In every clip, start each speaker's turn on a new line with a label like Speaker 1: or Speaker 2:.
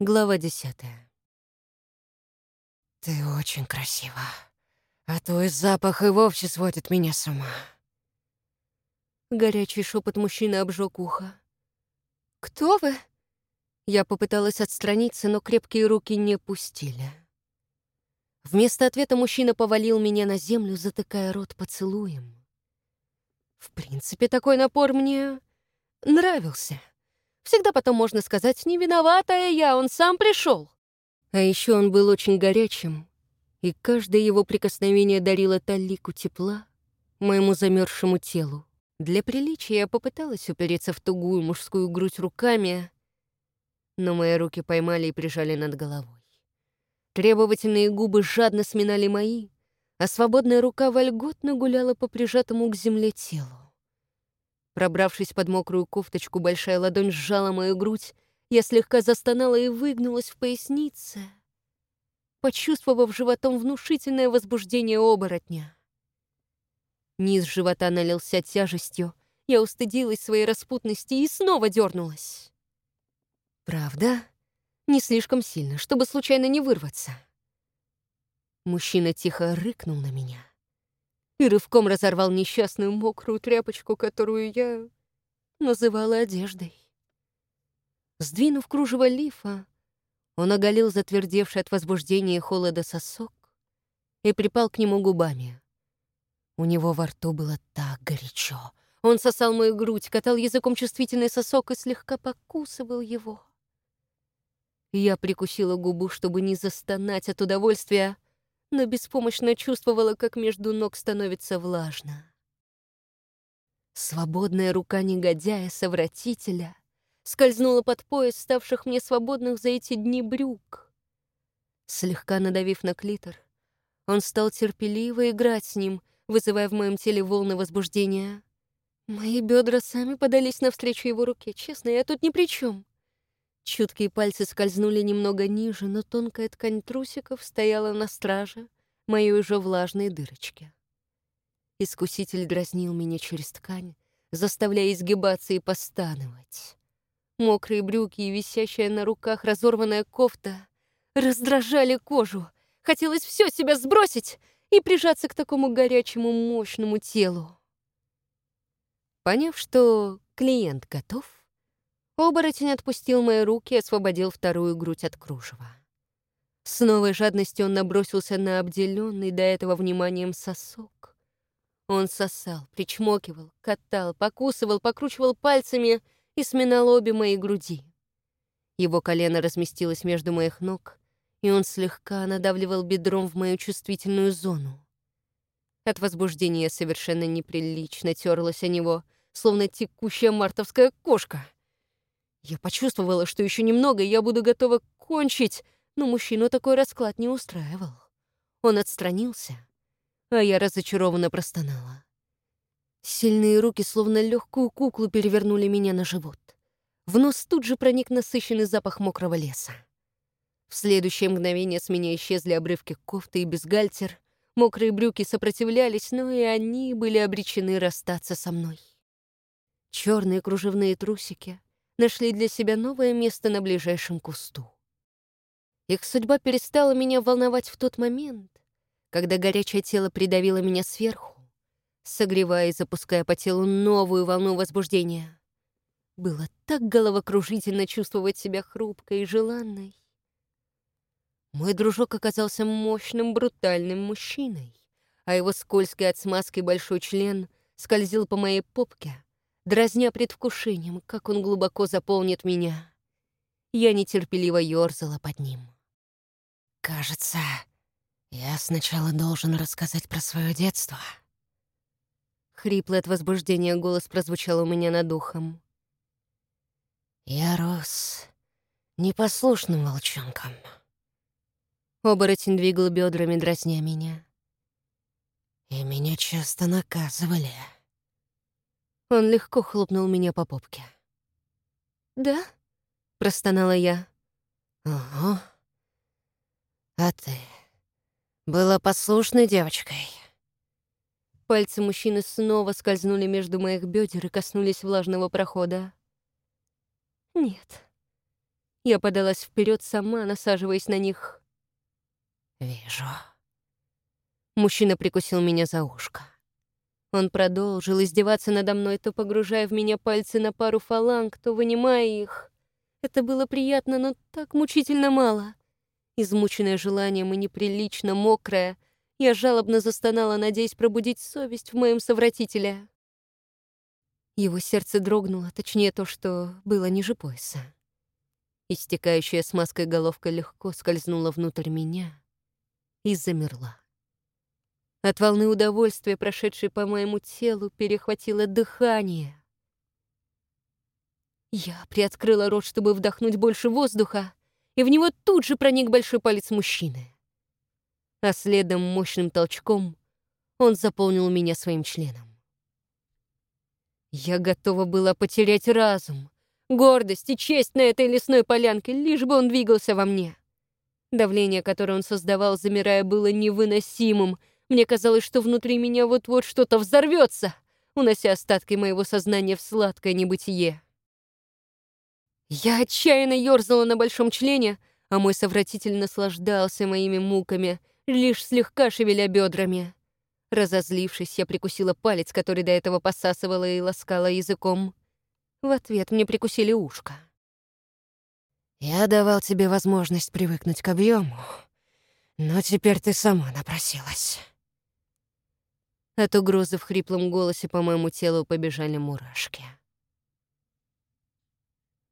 Speaker 1: Глава десятая.
Speaker 2: «Ты очень красива, а твой запах и вовсе сводит меня с ума».
Speaker 1: Горячий шепот мужчины обжег ухо. «Кто вы?» Я попыталась отстраниться, но крепкие руки не пустили. Вместо ответа мужчина повалил меня на землю, затыкая рот поцелуем. В принципе, такой напор мне нравился. Всегда потом можно сказать, не виноватая я, он сам пришел. А еще он был очень горячим, и каждое его прикосновение дарило талику тепла моему замерзшему телу. Для приличия я попыталась упереться в тугую мужскую грудь руками, но мои руки поймали и прижали над головой. Требовательные губы жадно сминали мои, а свободная рука вольготно гуляла по прижатому к земле телу. Пробравшись под мокрую кофточку, большая ладонь сжала мою грудь, я слегка застонала и выгнулась в пояснице, почувствовав животом внушительное возбуждение оборотня. Низ живота налился тяжестью, я устыдилась своей распутности и снова дернулась. Правда? Не слишком сильно, чтобы случайно не вырваться. Мужчина тихо рыкнул на меня и рывком разорвал несчастную мокрую тряпочку, которую я называла одеждой. Сдвинув кружево лифа, он оголил затвердевший от возбуждения и холода сосок и припал к нему губами. У него во рту было так горячо. Он сосал мою грудь, катал языком чувствительный сосок и слегка покусывал его. Я прикусила губу, чтобы не застонать от удовольствия, но беспомощно чувствовала, как между ног становится влажно. Свободная рука негодяя-совратителя скользнула под пояс ставших мне свободных за эти дни брюк. Слегка надавив на клитор, он стал терпеливо играть с ним, вызывая в моем теле волны возбуждения. Мои бедра сами подались навстречу его руке. Честно, я тут ни при чем. Чуткие пальцы скользнули немного ниже, но тонкая ткань трусиков стояла на страже моей уже влажной дырочки. Искуситель дразнил меня через ткань, заставляя изгибаться и постановать. Мокрые брюки и висящая на руках разорванная кофта раздражали кожу. Хотелось все себя сбросить и прижаться к такому горячему мощному телу. Поняв, что клиент готов, Оборотень отпустил мои руки и освободил вторую грудь от кружева. С новой жадностью он набросился на обделенный до этого вниманием сосок. Он сосал, причмокивал, катал, покусывал, покручивал пальцами и сминал обе мои груди. Его колено разместилось между моих ног, и он слегка надавливал бедром в мою чувствительную зону. От возбуждения совершенно неприлично терлась о него, словно текущая мартовская кошка — я почувствовала, что еще немного, и я буду готова кончить, но мужчину такой расклад не устраивал. Он отстранился, а я разочарованно простонала. Сильные руки, словно легкую куклу, перевернули меня на живот. В нос тут же проник насыщенный запах мокрого леса. В следующее мгновение с меня исчезли обрывки кофты и бюстгальтер. Мокрые брюки сопротивлялись, но и они были обречены расстаться со мной. Черные кружевные трусики, нашли для себя новое место на ближайшем кусту. Их судьба перестала меня волновать в тот момент, когда горячее тело придавило меня сверху, согревая и запуская по телу новую волну возбуждения. Было так головокружительно чувствовать себя хрупкой и желанной. Мой дружок оказался мощным, брутальным мужчиной, а его скользкий от смазки большой член скользил по моей попке, дразня предвкушением, как он глубоко заполнит меня. Я нетерпеливо ёрзала под ним.
Speaker 2: «Кажется, я сначала должен рассказать про свое детство».
Speaker 1: Хриплый от возбуждения голос прозвучал у меня над ухом.
Speaker 2: «Я рос непослушным волчонком».
Speaker 1: Оборотень двигал бедрами, дразня меня.
Speaker 2: «И меня часто наказывали».
Speaker 1: Он легко хлопнул меня по попке. «Да?» — простонала я.
Speaker 2: «Ого. А ты была послушной девочкой?»
Speaker 1: Пальцы мужчины снова скользнули между моих бедер и коснулись влажного прохода. «Нет». Я подалась вперед сама, насаживаясь на них.
Speaker 2: «Вижу».
Speaker 1: Мужчина прикусил меня за ушко. Он продолжил издеваться надо мной, то погружая в меня пальцы на пару фаланг, то вынимая их. Это было приятно, но так мучительно мало. Измученная желанием и неприлично мокрая, я жалобно застонала, надеясь пробудить совесть в моем совратителе. Его сердце дрогнуло, точнее то, что было ниже пояса. Истекающая смазкой головка легко скользнула внутрь меня и замерла. От волны удовольствия, прошедшей по моему телу, перехватило дыхание. Я приоткрыла рот, чтобы вдохнуть больше воздуха, и в него тут же проник большой палец мужчины. А следом мощным толчком он заполнил меня своим членом. Я готова была потерять разум, гордость и честь на этой лесной полянке, лишь бы он двигался во мне. Давление, которое он создавал, замирая, было невыносимым, мне казалось, что внутри меня вот-вот что-то взорвется, унося остатки моего сознания в сладкое небытие. Я отчаянно ерзала на большом члене, а мой совратитель наслаждался моими муками, лишь слегка шевеля бедрами. Разозлившись, я прикусила палец, который до этого посасывала и ласкала языком. В ответ мне прикусили ушко.
Speaker 2: «Я давал тебе возможность привыкнуть к объему, но теперь ты сама напросилась».
Speaker 1: От угрозы в хриплом голосе по моему телу побежали мурашки.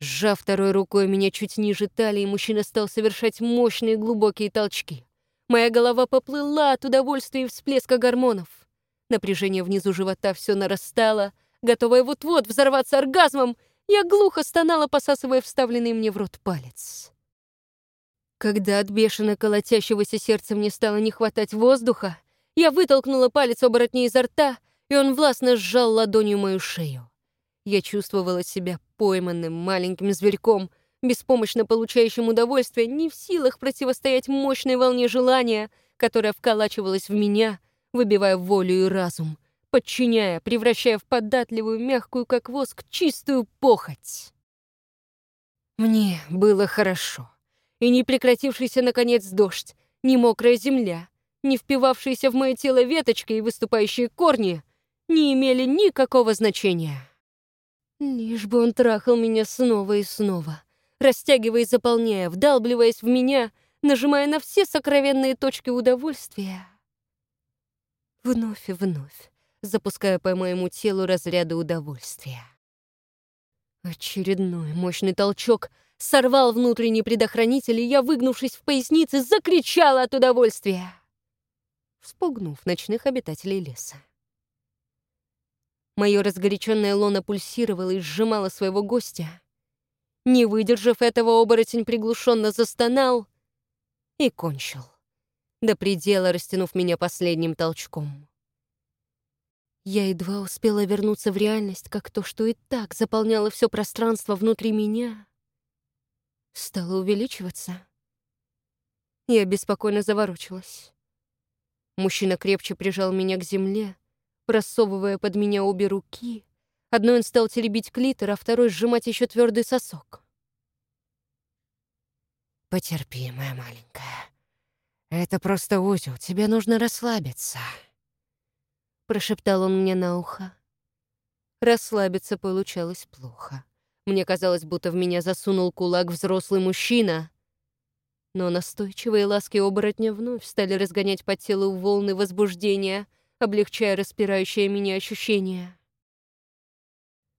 Speaker 1: Сжав второй рукой меня чуть ниже талии, мужчина стал совершать мощные глубокие толчки. Моя голова поплыла от удовольствия и всплеска гормонов. Напряжение внизу живота все нарастало, готовое вот-вот взорваться оргазмом, я глухо стонала, посасывая вставленный мне в рот палец. Когда от бешено колотящегося сердца мне стало не хватать воздуха, я вытолкнула палец оборотня изо рта, и он властно сжал ладонью мою шею. Я чувствовала себя пойманным маленьким зверьком, беспомощно получающим удовольствие, не в силах противостоять мощной волне желания, которая вколачивалась в меня, выбивая волю и разум, подчиняя, превращая в податливую, мягкую, как воск, чистую похоть. Мне было хорошо. И не прекратившийся, наконец, дождь, не мокрая земля, не впивавшиеся в мое тело веточки и выступающие корни не имели никакого значения. Лишь бы он трахал меня снова и снова, растягивая и заполняя, вдалбливаясь в меня, нажимая на все сокровенные точки удовольствия. Вновь и вновь, запуская по моему телу разряды удовольствия. Очередной мощный толчок сорвал внутренний предохранитель, и я, выгнувшись в пояснице, закричала от удовольствия вспугнув ночных обитателей леса. Мое разгоряченное лоно пульсировало и сжимало своего гостя. Не выдержав этого, оборотень приглушенно застонал и кончил, до предела растянув меня последним толчком. Я едва успела вернуться в реальность, как то, что и так заполняло все пространство внутри меня, стало увеличиваться. Я беспокойно заворочилась. Мужчина крепче прижал меня к земле, просовывая под меня обе руки. Одной он стал теребить клитор, а второй сжимать еще твердый сосок.
Speaker 2: «Потерпи, моя маленькая. Это просто узел, тебе нужно расслабиться», — прошептал он мне на ухо.
Speaker 1: Расслабиться получалось плохо. Мне казалось, будто в меня засунул кулак взрослый мужчина, но настойчивые ласки оборотня вновь стали разгонять по телу волны возбуждения, облегчая распирающее меня ощущение.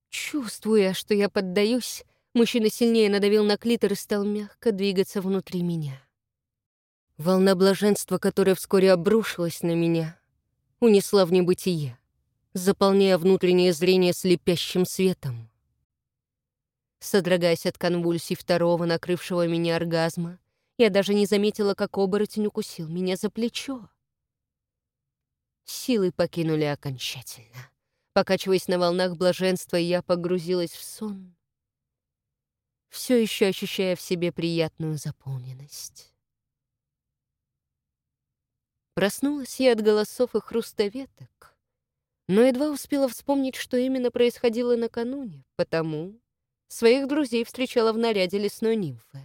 Speaker 1: Чувствуя, что я поддаюсь, мужчина сильнее надавил на клитор и стал мягко двигаться внутри меня. Волна блаженства, которая вскоре обрушилась на меня, унесла в небытие, заполняя внутреннее зрение слепящим светом. Содрогаясь от конвульсий второго, накрывшего меня оргазма, я даже не заметила, как оборотень укусил меня за плечо. Силы покинули окончательно. Покачиваясь на волнах блаженства, я погрузилась в сон, все еще ощущая в себе приятную заполненность. Проснулась я от голосов и хруста веток, но едва успела вспомнить, что именно происходило накануне, потому своих друзей встречала в наряде лесной нимфы,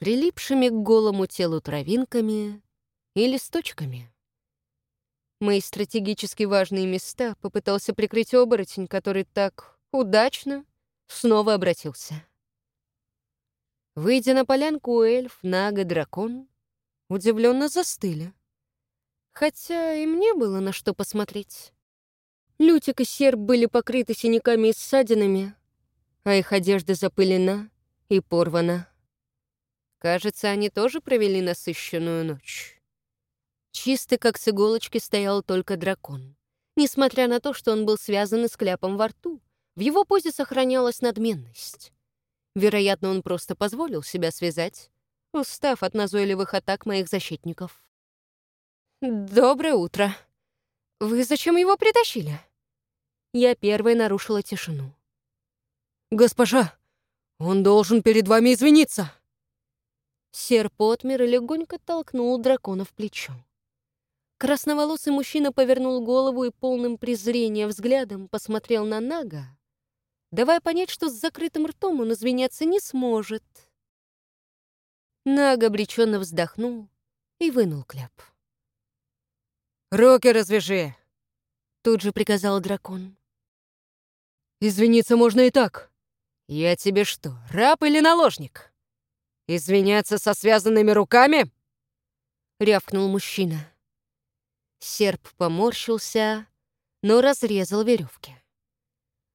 Speaker 1: прилипшими к голому телу травинками и листочками. Мои стратегически важные места попытался прикрыть оборотень, который так удачно снова обратился. Выйдя на полянку, эльф, нага, дракон удивленно застыли. Хотя и мне было на что посмотреть. Лютик и серб были покрыты синяками и ссадинами, а их одежда запылена и порвана. Кажется, они тоже провели насыщенную ночь. Чистый, как с иголочки, стоял только дракон. Несмотря на то, что он был связан с кляпом во рту, в его позе сохранялась надменность. Вероятно, он просто позволил себя связать, устав от назойливых атак моих защитников. «Доброе утро. Вы зачем его притащили?» Я первой нарушила тишину.
Speaker 2: «Госпожа, он должен перед вами извиниться!»
Speaker 1: Серп отмер и легонько толкнул дракона в плечо. Красноволосый мужчина повернул голову и полным презрения взглядом посмотрел на Нага, давая понять, что с закрытым ртом он извиняться не сможет. Наг обреченно вздохнул и вынул кляп.
Speaker 2: «Руки развяжи!»
Speaker 1: Тут же приказал дракон.
Speaker 2: Извиниться можно и так. Я тебе что, раб или наложник? Извиняться со связанными руками?
Speaker 1: Рявкнул мужчина. Серп поморщился, но разрезал веревки.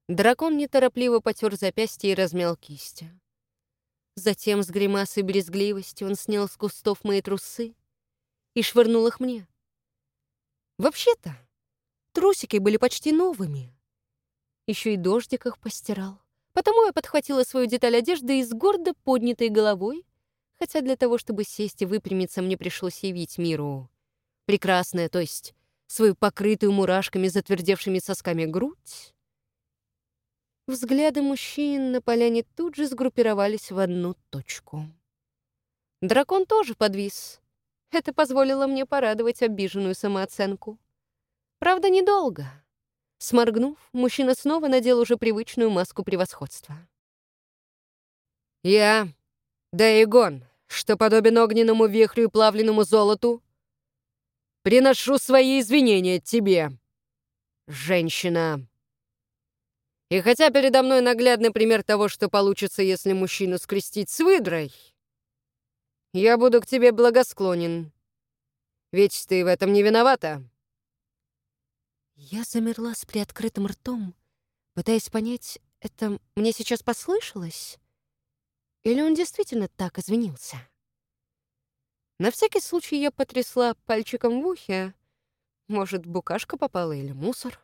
Speaker 1: Дракон неторопливо потер запястье и размял кисти. Затем с гримасой брезгливости он снял с кустов мои трусы и швырнул их мне. Вообще-то, трусики были почти новыми, еще и дождик их постирал. Потому я подхватила свою деталь одежды и с гордо поднятой головой, хотя для того, чтобы сесть и выпрямиться, мне пришлось явить миру прекрасная, то есть свою покрытую мурашками затвердевшими сосками грудь. Взгляды мужчин на поляне тут же сгруппировались в одну точку. Дракон тоже подвис. Это позволило мне порадовать обиженную самооценку. Правда, недолго. Сморгнув, мужчина снова надел уже привычную маску превосходства.
Speaker 2: «Я, Даигон, что подобен огненному вихрю и плавленному золоту, приношу свои извинения тебе, женщина». И хотя передо мной наглядный пример того, что получится, если мужчину скрестить с выдрой, я буду к тебе благосклонен. Ведь ты в этом не виновата.
Speaker 1: Я замерла с приоткрытым ртом, пытаясь понять, это мне сейчас послышалось? Или он действительно так извинился? На всякий случай я потрясла пальчиком в ухе. Может, букашка попала или мусор?